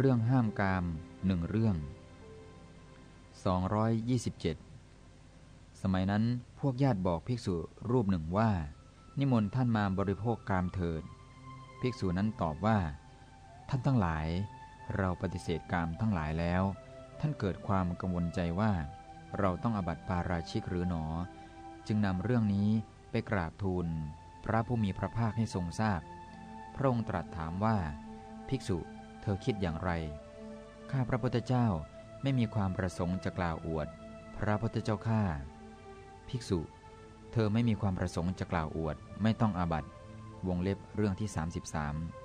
เรื่องห้ามกามหนึ่งเรื่อง 227 สมัยนั้นพวกญาติบอกภิกษุรูปหนึ่งว่า นิมนต์ท่านมาบริโภคกามเถิด ภิกษุนั้นตอบว่า ท่านทั้งหลาย เราปฏิเสธกามทั้งหลายแล้ว ท่านเกิดความกังวลใจว่า เราต้องอบัติปาราชิกหรือหนอ จึงนำเรื่องนี้ไปกราบทูล พระผู้มีพระภาคให้ทรงทราบพระองค์ตรัสถามว่า ภิกษุ ธอคิดอย่างไร ข้าพระพุทธเจ้าไม่มีความประสงค์จะกล่าวอวด พระพุทธเจ้าข้า ภิกษุ เธอไม่มีความประสงค์จะกล่าวอวด ไม่ต้องอาบัตวงเล็บเรื่องที่ 33